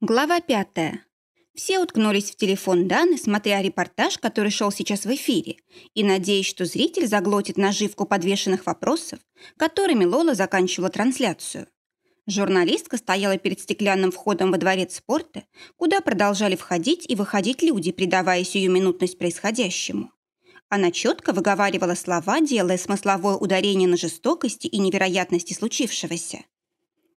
Глава пятая. Все уткнулись в телефон Даны, смотря репортаж, который шел сейчас в эфире, и надеясь, что зритель заглотит наживку подвешенных вопросов, которыми Лола заканчивала трансляцию. Журналистка стояла перед стеклянным входом во дворец спорта, куда продолжали входить и выходить люди, придавая сиюминутность происходящему. Она четко выговаривала слова, делая смысловое ударение на жестокости и невероятности случившегося.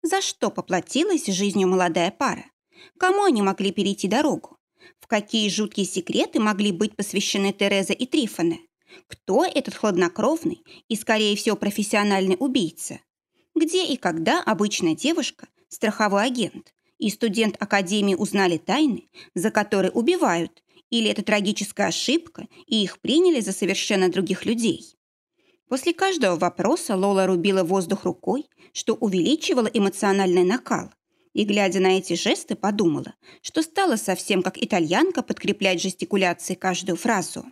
За что поплатилась жизнью молодая пара? Кому они могли перейти дорогу? В какие жуткие секреты могли быть посвящены Тереза и Трифоне? Кто этот хладнокровный и, скорее всего, профессиональный убийца? Где и когда обычная девушка, страховой агент и студент Академии узнали тайны, за которые убивают, или это трагическая ошибка, и их приняли за совершенно других людей? После каждого вопроса Лола рубила воздух рукой, что увеличивало эмоциональный накал и, глядя на эти жесты, подумала, что стала совсем как итальянка подкреплять жестикуляцией каждую фразу.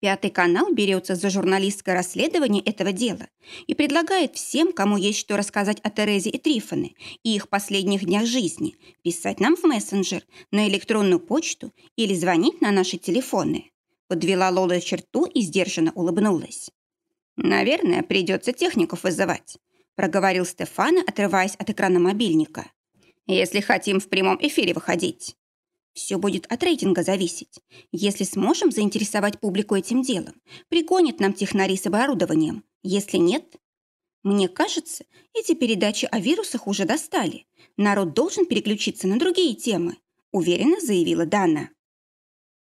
Пятый канал берется за журналистское расследование этого дела и предлагает всем, кому есть что рассказать о Терезе и Трифоне и их последних днях жизни, писать нам в мессенджер, на электронную почту или звонить на наши телефоны. Подвела Лола черту и сдержанно улыбнулась. «Наверное, придется техников вызывать проговорил Стефана, отрываясь от экрана мобильника. «Если хотим в прямом эфире выходить». «Все будет от рейтинга зависеть. Если сможем заинтересовать публику этим делом, пригонят нам технари с оборудованием. Если нет...» «Мне кажется, эти передачи о вирусах уже достали. Народ должен переключиться на другие темы», уверенно заявила Дана.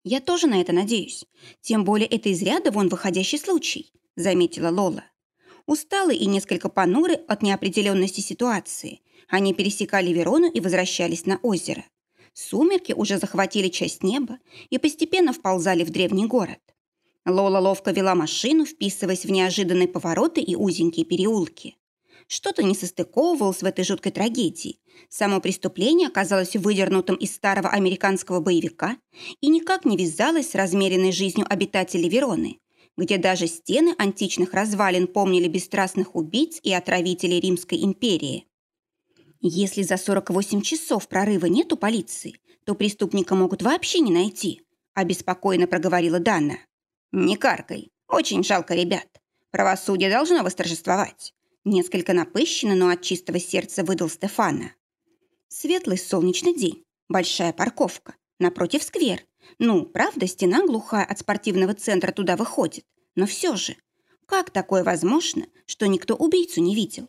«Я тоже на это надеюсь. Тем более это из ряда вон выходящий случай», заметила Лола. Усталые и несколько понуры от неопределенности ситуации, они пересекали Верону и возвращались на озеро. Сумерки уже захватили часть неба и постепенно вползали в древний город. Лола ловко вела машину, вписываясь в неожиданные повороты и узенькие переулки. Что-то не состыковывалось в этой жуткой трагедии. Само преступление оказалось выдернутым из старого американского боевика и никак не вязалось с размеренной жизнью обитателей Вероны, где даже стены античных развалин помнили бесстрастных убийц и отравителей Римской империи. Если за 48 часов прорыва нет у полиции, то преступника могут вообще не найти, обеспокоенно проговорила Дана. Не каркай, очень жалко ребят. Правосудие должно восторжествовать. Несколько напыщенно, но от чистого сердца выдал Стефана. Светлый солнечный день, большая парковка, напротив сквер, ну, правда, стена глухая от спортивного центра туда выходит. Но все же, как такое возможно, что никто убийцу не видел?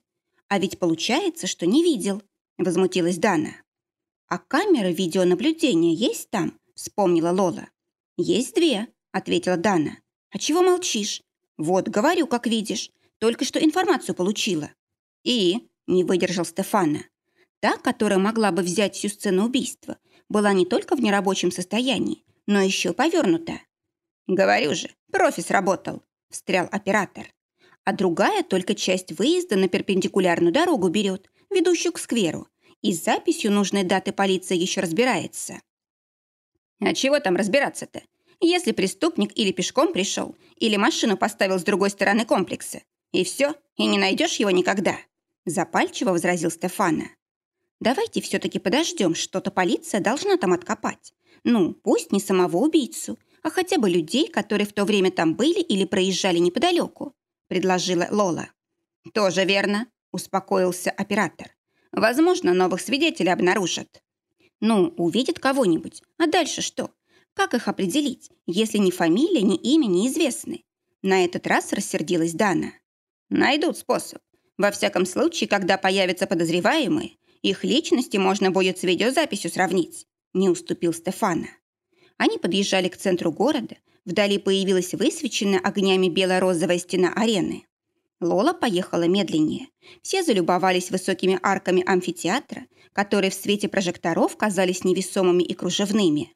А ведь получается, что не видел, возмутилась Дана. А камеры видеонаблюдения есть там? Вспомнила Лола. Есть две, ответила Дана. А чего молчишь? Вот, говорю, как видишь. Только что информацию получила. И, не выдержал Стефана. Та, которая могла бы взять всю сцену убийства, была не только в нерабочем состоянии, но еще повернута. «Говорю же, профи сработал», – встрял оператор. А другая только часть выезда на перпендикулярную дорогу берет, ведущую к скверу, и с записью нужной даты полиция еще разбирается. А чего там разбираться-то? Если преступник или пешком пришел, или машину поставил с другой стороны комплекса. И все, и не найдешь его никогда. Запальчиво возразил Стефана. Давайте все-таки подождем, что-то полиция должна там откопать. Ну, пусть не самого убийцу, а хотя бы людей, которые в то время там были или проезжали неподалеку», — предложила Лола. «Тоже верно», — успокоился оператор. «Возможно, новых свидетелей обнаружат». «Ну, увидят кого-нибудь. А дальше что? Как их определить, если ни фамилия, ни имя неизвестны?» На этот раз рассердилась Дана. «Найдут способ. Во всяком случае, когда появятся подозреваемые, их личности можно будет с видеозаписью сравнить», – не уступил Стефана. Они подъезжали к центру города. Вдали появилась высвеченная огнями бело-розовая стена арены. Лола поехала медленнее. Все залюбовались высокими арками амфитеатра, которые в свете прожекторов казались невесомыми и кружевными.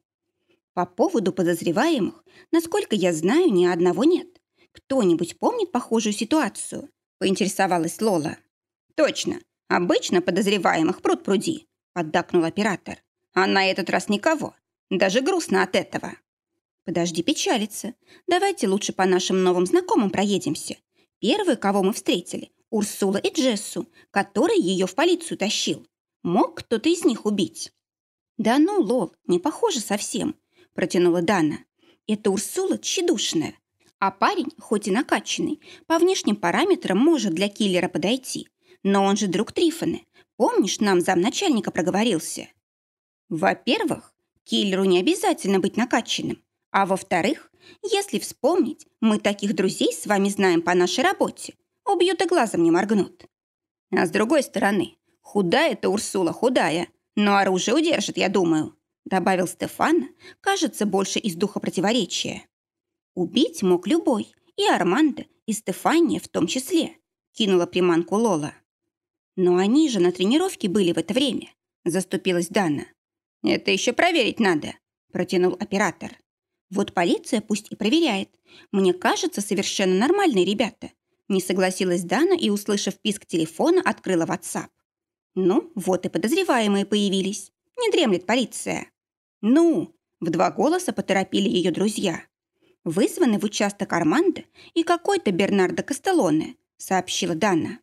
По поводу подозреваемых, насколько я знаю, ни одного нет. Кто-нибудь помнит похожую ситуацию? Поинтересовалась Лола. Точно, Обычно подозреваемых пруд пруди, поддакнул оператор. А на этот раз никого. Даже грустно от этого. Подожди печалиться. Давайте лучше по нашим новым знакомым проедемся. Первые, кого мы встретили, Урсула и Джессу, который ее в полицию тащил. Мог кто-то из них убить? «Да ну, Лол, не похоже совсем», – протянула Дана. «Это Урсула тщедушная. А парень, хоть и накачанный, по внешним параметрам может для киллера подойти. Но он же друг Трифона. Помнишь, нам замначальника проговорился?» «Во-первых, киллеру не обязательно быть накачанным. А во-вторых, если вспомнить, мы таких друзей с вами знаем по нашей работе. Убьют и глазом не моргнут. А с другой стороны, худая-то Урсула худая, но оружие удержит, я думаю», добавил Стефан, кажется, больше из духа противоречия. Убить мог любой, и Армандо, и Стефания в том числе, кинула приманку Лола. Но они же на тренировке были в это время, заступилась Дана. Это еще проверить надо, протянул оператор. Вот полиция пусть и проверяет. Мне кажется, совершенно нормальные ребята. Не согласилась Дана и, услышав писк телефона, открыла WhatsApp. Ну, вот и подозреваемые появились. Не дремлет полиция. Ну, в два голоса поторопили ее друзья. Вызваны в участок Армандо и какой-то Бернардо Кастеллоне, сообщила Дана.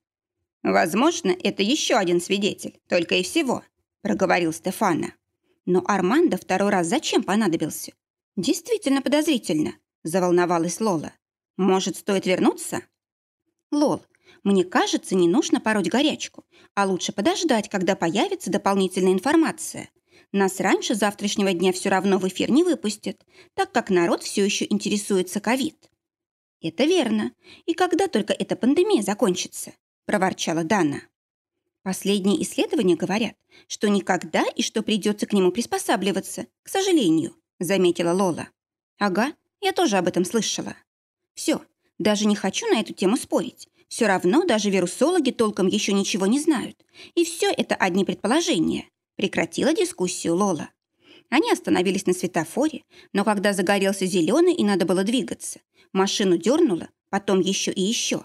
Возможно, это еще один свидетель, только и всего, проговорил Стефана. Но Армандо второй раз зачем понадобился? Действительно подозрительно, заволновалась Лола. Может, стоит вернуться? Лол, мне кажется, не нужно пороть горячку, а лучше подождать, когда появится дополнительная информация. Нас раньше завтрашнего дня все равно в эфир не выпустят, так как народ все еще интересуется ковид. Это верно. И когда только эта пандемия закончится, проворчала Дана. Последние исследования говорят, что никогда и что придется к нему приспосабливаться, к сожалению, заметила Лола. Ага, я тоже об этом слышала. Все, даже не хочу на эту тему спорить. Все равно даже вирусологи толком еще ничего не знают. И все это одни предположения. Прекратила дискуссию Лола. Они остановились на светофоре, но когда загорелся зеленый и надо было двигаться, машину дернуло, потом еще и еще.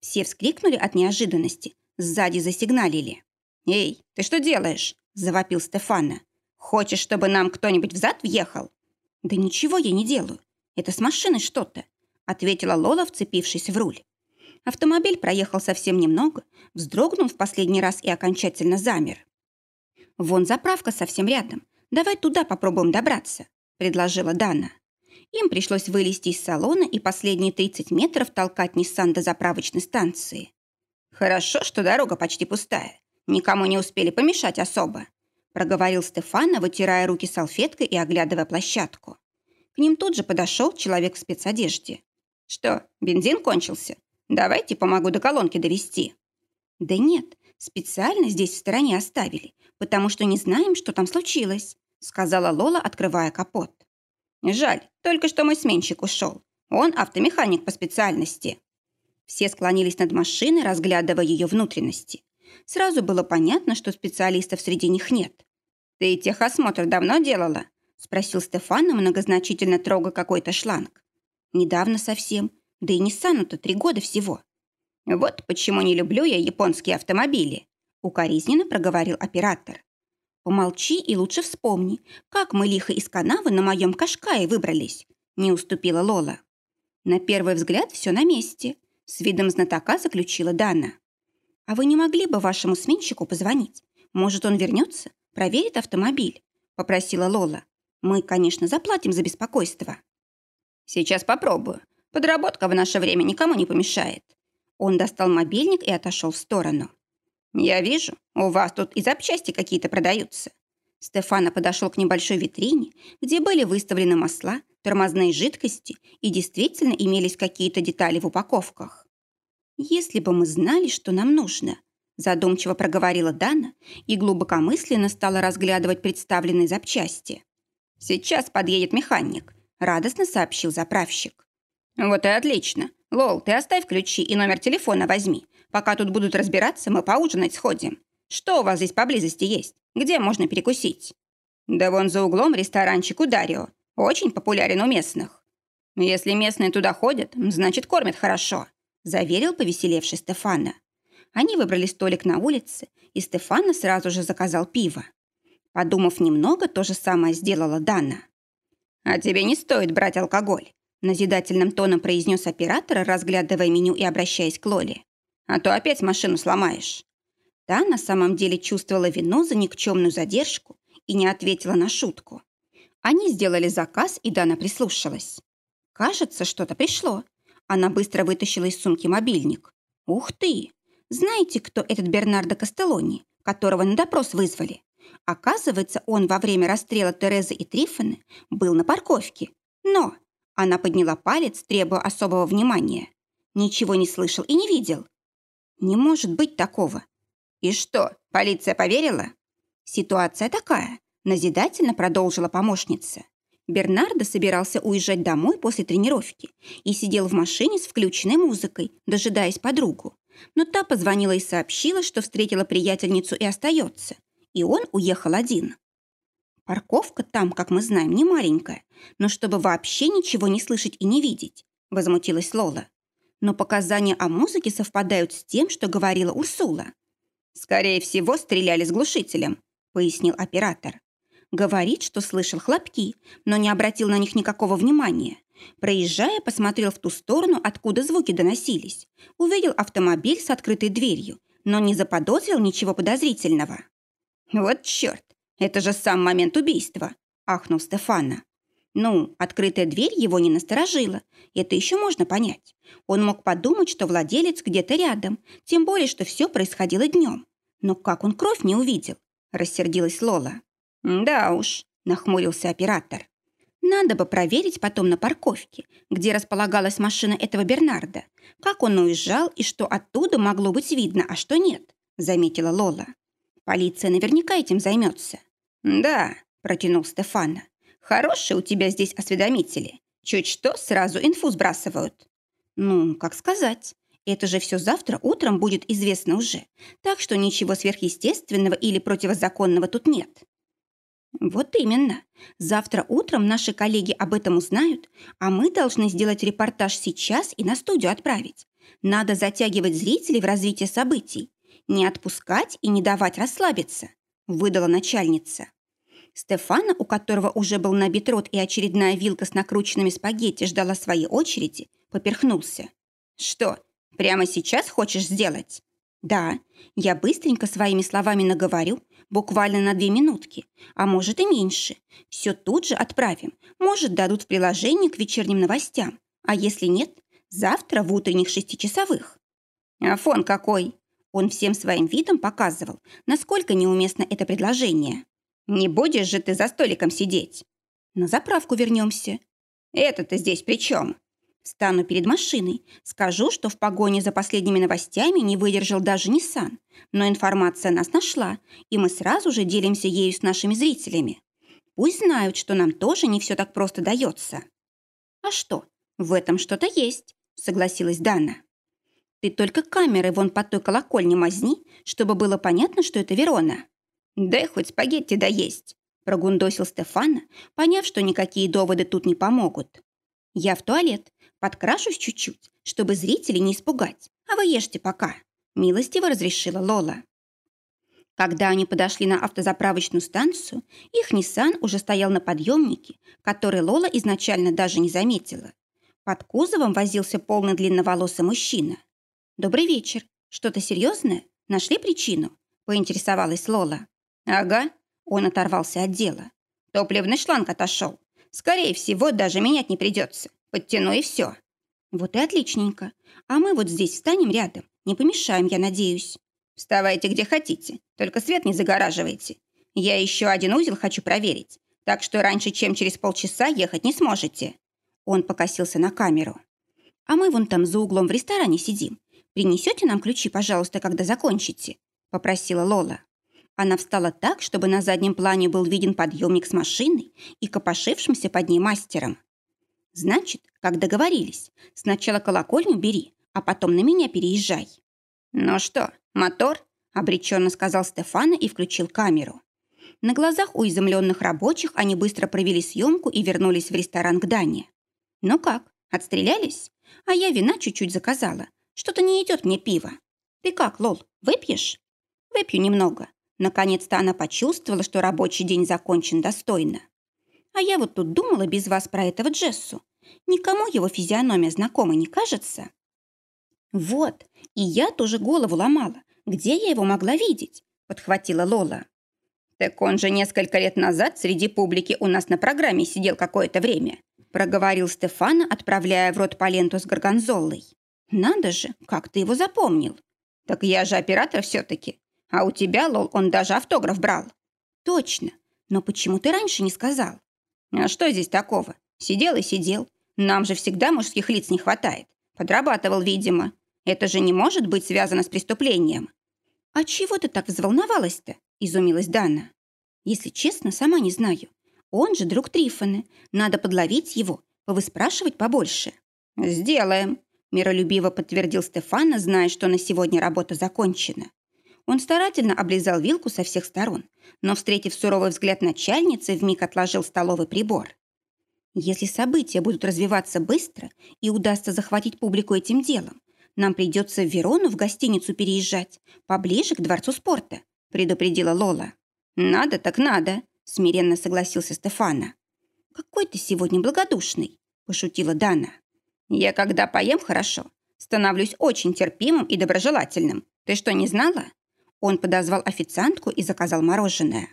Все вскрикнули от неожиданности, сзади засигналили. «Эй, ты что делаешь?» – завопил Стефана. «Хочешь, чтобы нам кто-нибудь взад въехал?» «Да ничего я не делаю. Это с машиной что-то», – ответила Лола, вцепившись в руль. Автомобиль проехал совсем немного, вздрогнул в последний раз и окончательно замер. «Вон заправка совсем рядом. Давай туда попробуем добраться», – предложила Дана. Им пришлось вылезти из салона и последние 30 метров толкать Ниссан до заправочной станции. «Хорошо, что дорога почти пустая. Никому не успели помешать особо», – проговорил Стефана, вытирая руки салфеткой и оглядывая площадку. К ним тут же подошел человек в спецодежде. «Что, бензин кончился? Давайте помогу до колонки довести. «Да нет, специально здесь в стороне оставили потому что не знаем, что там случилось», сказала Лола, открывая капот. «Жаль, только что мой сменщик ушел. Он автомеханик по специальности». Все склонились над машиной, разглядывая ее внутренности. Сразу было понятно, что специалистов среди них нет. «Ты техосмотр давно делала?» спросил Стефана, многозначительно трогая какой-то шланг. «Недавно совсем. Да и Ниссану-то три года всего». «Вот почему не люблю я японские автомобили», укоризненно проговорил оператор. «Помолчи и лучше вспомни, как мы лихо из канавы на моем кашкае выбрались», не уступила Лола. На первый взгляд все на месте, с видом знатока заключила Дана. «А вы не могли бы вашему сменщику позвонить? Может, он вернется, проверит автомобиль?» попросила Лола. «Мы, конечно, заплатим за беспокойство». «Сейчас попробую. Подработка в наше время никому не помешает». Он достал мобильник и отошел в сторону. «Я вижу, у вас тут и запчасти какие-то продаются». Стефана подошел к небольшой витрине, где были выставлены масла, тормозные жидкости и действительно имелись какие-то детали в упаковках. «Если бы мы знали, что нам нужно», задумчиво проговорила Дана и глубокомысленно стала разглядывать представленные запчасти. «Сейчас подъедет механик», радостно сообщил заправщик. «Вот и отлично. Лол, ты оставь ключи и номер телефона возьми. Пока тут будут разбираться, мы поужинать сходим. Что у вас здесь поблизости есть? Где можно перекусить?» «Да вон за углом ресторанчик у Дарио. Очень популярен у местных». «Если местные туда ходят, значит, кормят хорошо», заверил повеселевший Стефана. Они выбрали столик на улице, и Стефана сразу же заказал пиво. Подумав немного, то же самое сделала Дана. «А тебе не стоит брать алкоголь», назидательным тоном произнес оператор, разглядывая меню и обращаясь к Лоле а то опять машину сломаешь». Та на самом деле чувствовала вину за никчемную задержку и не ответила на шутку. Они сделали заказ, и Дана прислушалась. Кажется, что-то пришло. Она быстро вытащила из сумки мобильник. Ух ты! Знаете, кто этот Бернардо Кастеллони, которого на допрос вызвали? Оказывается, он во время расстрела Терезы и Трифоны был на парковке. Но она подняла палец, требуя особого внимания. Ничего не слышал и не видел. Не может быть такого. И что, полиция поверила? Ситуация такая, назидательно продолжила помощница. Бернардо собирался уезжать домой после тренировки и сидел в машине с включенной музыкой, дожидаясь подругу. Но та позвонила и сообщила, что встретила приятельницу и остается. И он уехал один. Парковка там, как мы знаем, не маленькая, но чтобы вообще ничего не слышать и не видеть, возмутилась Лола. Но показания о музыке совпадают с тем, что говорила Урсула. Скорее всего, стреляли с глушителем, пояснил оператор. Говорит, что слышал хлопки, но не обратил на них никакого внимания. Проезжая, посмотрел в ту сторону, откуда звуки доносились. Увидел автомобиль с открытой дверью, но не заподозрил ничего подозрительного. «Вот черт! Это же сам момент убийства!» – ахнул Стефана. Ну, открытая дверь его не насторожила. Это еще можно понять. Он мог подумать, что владелец где-то рядом, тем более, что все происходило днем. Но как он кровь не увидел? Рассердилась Лола. «Да уж», – нахмурился оператор. «Надо бы проверить потом на парковке, где располагалась машина этого Бернарда, как он уезжал и что оттуда могло быть видно, а что нет», – заметила Лола. «Полиция наверняка этим займется». «Да», – протянул Стефана. «Хорошие у тебя здесь осведомители. Чуть что, сразу инфу сбрасывают». «Ну, как сказать. Это же все завтра утром будет известно уже, так что ничего сверхъестественного или противозаконного тут нет». «Вот именно. Завтра утром наши коллеги об этом узнают, а мы должны сделать репортаж сейчас и на студию отправить. Надо затягивать зрителей в развитие событий, не отпускать и не давать расслабиться», – выдала начальница. Стефана, у которого уже был набит рот и очередная вилка с накрученными спагетти ждала своей очереди, поперхнулся. «Что, прямо сейчас хочешь сделать?» «Да, я быстренько своими словами наговорю, буквально на две минутки, а может и меньше. Все тут же отправим, может, дадут в приложении к вечерним новостям, а если нет, завтра в утренних шестичасовых». «А фон какой?» Он всем своим видом показывал, насколько неуместно это предложение. «Не будешь же ты за столиком сидеть?» «На заправку вернемся». «Это-то здесь при чем?» Стану перед машиной, скажу, что в погоне за последними новостями не выдержал даже Ниссан, но информация нас нашла, и мы сразу же делимся ею с нашими зрителями. Пусть знают, что нам тоже не все так просто дается. А что, в этом что-то есть, согласилась Дана. Ты только камеры вон под той колокольне мазни, чтобы было понятно, что это Верона. Дай хоть спагетти доесть, прогундосил Стефана, поняв, что никакие доводы тут не помогут. Я в туалет, Подкрашусь чуть-чуть, чтобы зрителей не испугать. А вы ешьте пока», – милостиво разрешила Лола. Когда они подошли на автозаправочную станцию, их Ниссан уже стоял на подъемнике, который Лола изначально даже не заметила. Под кузовом возился полный длинноволосый мужчина. «Добрый вечер. Что-то серьезное? Нашли причину?» – поинтересовалась Лола. «Ага», – он оторвался от дела. «Топливный шланг отошел. Скорее всего, даже менять не придется. Подтяну и все. Вот и отличненько. А мы вот здесь встанем рядом. Не помешаем, я надеюсь. Вставайте где хотите, только свет не загораживайте. Я еще один узел хочу проверить, так что раньше, чем через полчаса, ехать не сможете. Он покосился на камеру. А мы вон там за углом в ресторане сидим. Принесете нам ключи, пожалуйста, когда закончите? Попросила Лола. Она встала так, чтобы на заднем плане был виден подъемник с машиной и копошившимся под ней мастером. Значит, как договорились, сначала колокольню бери, а потом на меня переезжай. Ну что, мотор? Обреченно сказал Стефана и включил камеру. На глазах у изумленных рабочих они быстро провели съемку и вернулись в ресторан к Дане. Ну как, отстрелялись? А я вина чуть-чуть заказала. Что-то не идет мне пиво. Ты как, Лол, выпьешь? Выпью немного. Наконец-то она почувствовала, что рабочий день закончен достойно. А я вот тут думала без вас про этого Джессу. Никому его физиономия знакома не кажется? Вот, и я тоже голову ломала. Где я его могла видеть? Подхватила Лола. Так он же несколько лет назад среди публики у нас на программе сидел какое-то время, проговорил Стефана, отправляя в рот по ленту с горгонзолой. Надо же, как ты его запомнил. Так я же оператор все-таки. А у тебя, Лол, он даже автограф брал. Точно. Но почему ты раньше не сказал? А что здесь такого? Сидел и сидел. Нам же всегда мужских лиц не хватает. Подрабатывал, видимо. Это же не может быть связано с преступлением. А чего ты так взволновалась-то? Изумилась Дана. Если честно, сама не знаю. Он же друг Трифона. Надо подловить его, повыспрашивать побольше. Сделаем, миролюбиво подтвердил Стефана, зная, что на сегодня работа закончена. Он старательно облизал вилку со всех сторон, но, встретив суровый взгляд начальницы, вмиг отложил столовый прибор. Если события будут развиваться быстро и удастся захватить публику этим делом, нам придется в Верону в гостиницу переезжать, поближе к Дворцу спорта», — предупредила Лола. «Надо так надо», — смиренно согласился Стефана. «Какой ты сегодня благодушный», — пошутила Дана. «Я когда поем хорошо, становлюсь очень терпимым и доброжелательным. Ты что, не знала?» Он подозвал официантку и заказал мороженое.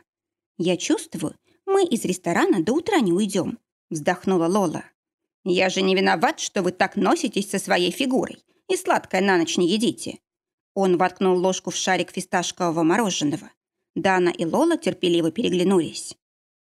«Я чувствую, мы из ресторана до утра не уйдем», — вздохнула Лола. «Я же не виноват, что вы так носитесь со своей фигурой и сладкое на ночь не едите». Он воткнул ложку в шарик фисташкового мороженого. Дана и Лола терпеливо переглянулись.